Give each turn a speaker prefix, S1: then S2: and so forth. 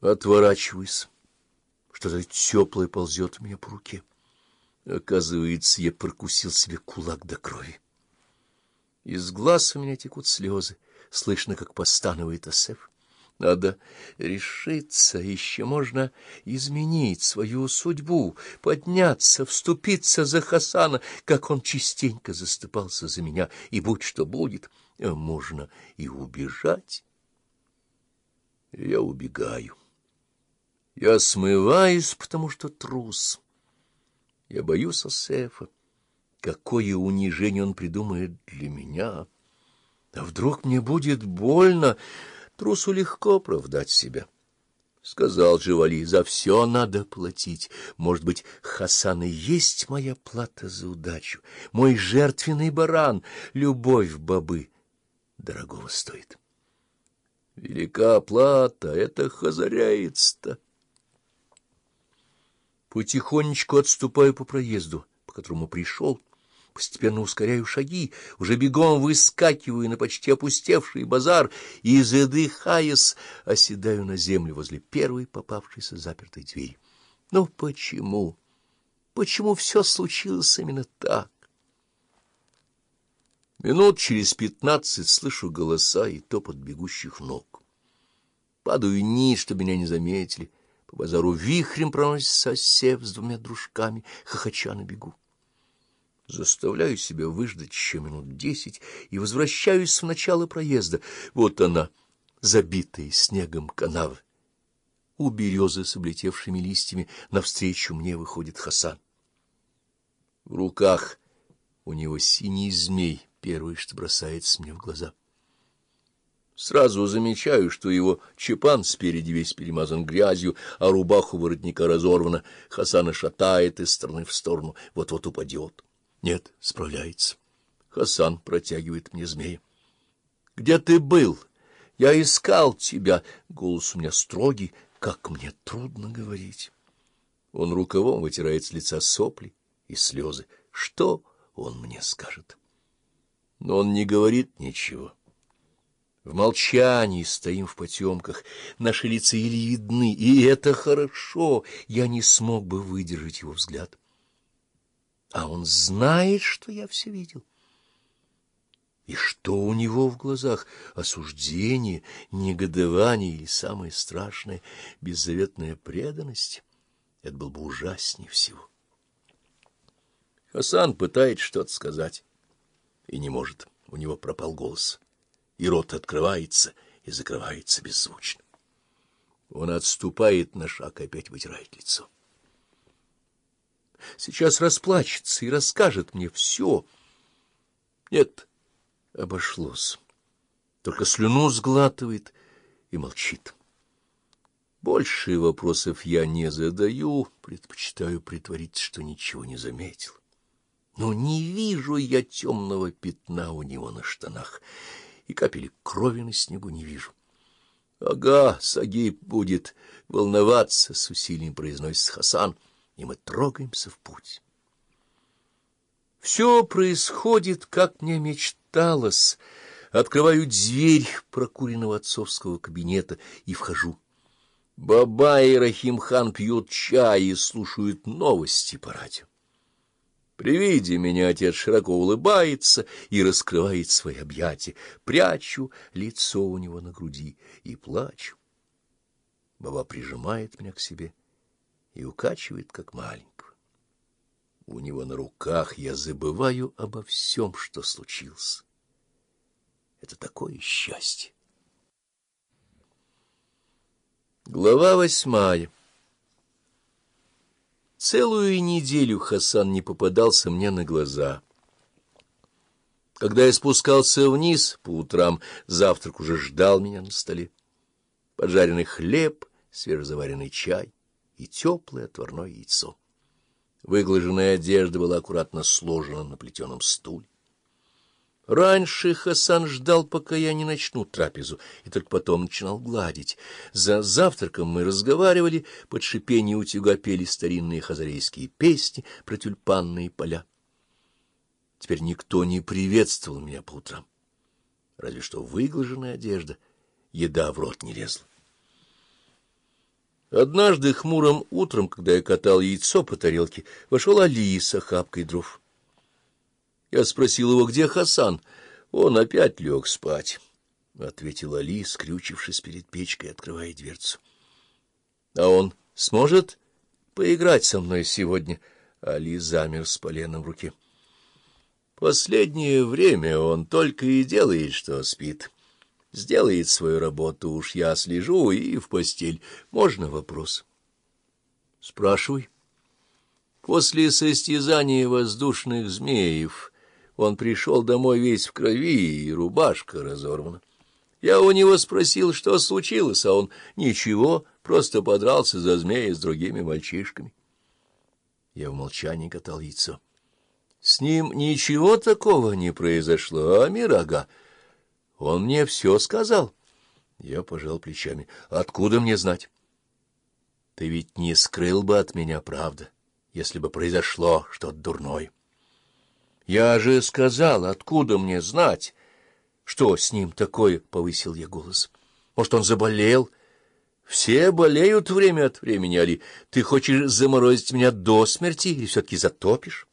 S1: Отворачиваюсь. Что-то теплое ползет у меня по руке. Оказывается, я прокусил себе кулак до крови. Из глаз у меня текут слезы. Слышно, как постанывает Асеф. Надо решиться, еще можно изменить свою судьбу, подняться, вступиться за Хасана, как он частенько заступался за меня, и будь что будет, можно и убежать. Я убегаю. Я смываюсь, потому что трус. Я боюсь Асефа. Какое унижение он придумает для меня! А вдруг мне будет больно? Трусу легко оправдать себя. Сказал Живали, за все надо платить. Может быть, Хасан и есть моя плата за удачу, мой жертвенный баран, любовь бабы дорогого стоит. Велика плата, это хазаряец-то. Потихонечку отступаю по проезду, по которому пришел, постепенно ускоряю шаги, уже бегом выскакиваю на почти опустевший базар и, задыхаясь, оседаю на землю возле первой попавшейся запертой двери. Но почему? Почему все случилось именно так? Минут через пятнадцать слышу голоса и топот бегущих ног. Падаю низ, чтобы меня не заметили — по базару вихрем проносится сев с двумя дружками, хохоча на бегу. Заставляю себя выждать еще минут десять и возвращаюсь в начало проезда. Вот она, забитая снегом канава. У березы с облетевшими листьями навстречу мне выходит Хасан. В руках у него синий змей, первый, что бросается мне в глаза. Сразу замечаю, что его чепан спереди весь перемазан грязью, а рубаху воротника разорвана. Хасана шатает из стороны в сторону, вот-вот упадет. Нет, справляется. Хасан протягивает мне змея. — Где ты был? Я искал тебя. Голос у меня строгий, как мне трудно говорить. Он рукавом вытирает с лица сопли и слезы. Что он мне скажет? Но он не говорит ничего. — в молчании стоим в потемках, наши лица еле видны, и это хорошо, я не смог бы выдержать его взгляд. А он знает, что я все видел. И что у него в глазах? Осуждение, негодование или, самое страшное, беззаветная преданность? Это был бы ужаснее всего. Хасан пытается что-то сказать и не может. У него пропал голос и рот открывается и закрывается беззвучно. Он отступает на шаг и опять вытирает лицо. Сейчас расплачется и расскажет мне все. Нет, обошлось. Только слюну сглатывает и молчит. Больше вопросов я не задаю, предпочитаю притвориться, что ничего не заметил. Но не вижу я темного пятна у него на штанах и капели крови на снегу не вижу. — Ага, Сагиб будет волноваться, — с усилием произносит Хасан, и мы трогаемся в путь. Все происходит, как мне мечталось. Открываю дверь прокуренного отцовского кабинета и вхожу. Баба и Рахимхан пьют чай и слушают новости по радио. При виде меня отец широко улыбается и раскрывает свои объятия. Прячу лицо у него на груди и плачу. Баба прижимает меня к себе и укачивает, как маленького. У него на руках я забываю обо всем, что случилось. Это такое счастье. Глава восьмая Целую неделю Хасан не попадался мне на глаза. Когда я спускался вниз по утрам, завтрак уже ждал меня на столе. Поджаренный хлеб, свежезаваренный чай и теплое отварное яйцо. Выглаженная одежда была аккуратно сложена на плетеном стуле. Раньше Хасан ждал, пока я не начну трапезу, и только потом начинал гладить. За завтраком мы разговаривали, под шипение утюга пели старинные хазарейские песни про тюльпанные поля. Теперь никто не приветствовал меня по утрам, разве что выглаженная одежда, еда в рот не лезла. Однажды хмурым утром, когда я катал яйцо по тарелке, вошел Али с охапкой дров. Я спросил его, где Хасан. Он опять лег спать, — ответил Али, скрючившись перед печкой, открывая дверцу. — А он сможет поиграть со мной сегодня? Али замер с поленом в руке. — Последнее время он только и делает, что спит. — Сделает свою работу, уж я слежу, и в постель. Можно вопрос? Спрашивай. После состязания воздушных змеев он пришел домой весь в крови, и рубашка разорвана. Я у него спросил, что случилось, а он ничего, просто подрался за змея с другими мальчишками. Я в молчании катал яйцо. С ним ничего такого не произошло, а Мирага он мне все сказал. Я пожал плечами. Откуда мне знать? Ты ведь не скрыл бы от меня правда, если бы произошло что-то дурное. Я же сказал, откуда мне знать, что с ним такое, — повысил я голос. Может, он заболел? Все болеют время от времени, Али. Ты хочешь заморозить меня до смерти или все-таки затопишь?